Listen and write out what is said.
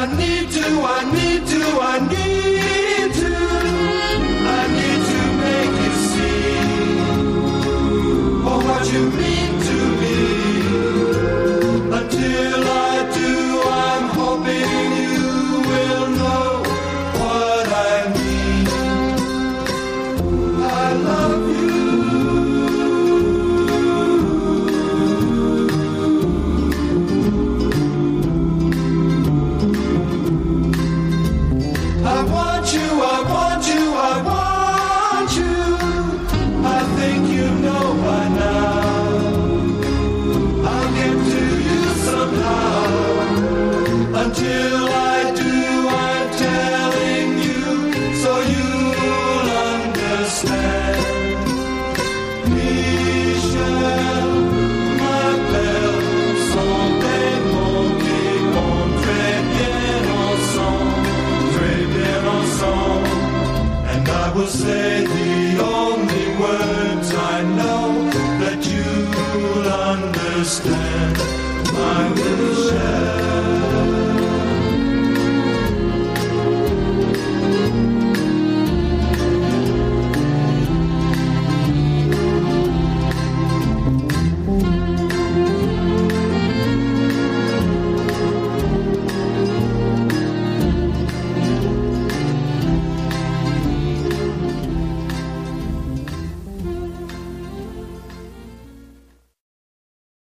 I need to, I need to. will say the only words I know that you'll understand. My little shepherd.